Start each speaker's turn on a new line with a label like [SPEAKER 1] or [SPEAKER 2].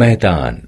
[SPEAKER 1] मैदान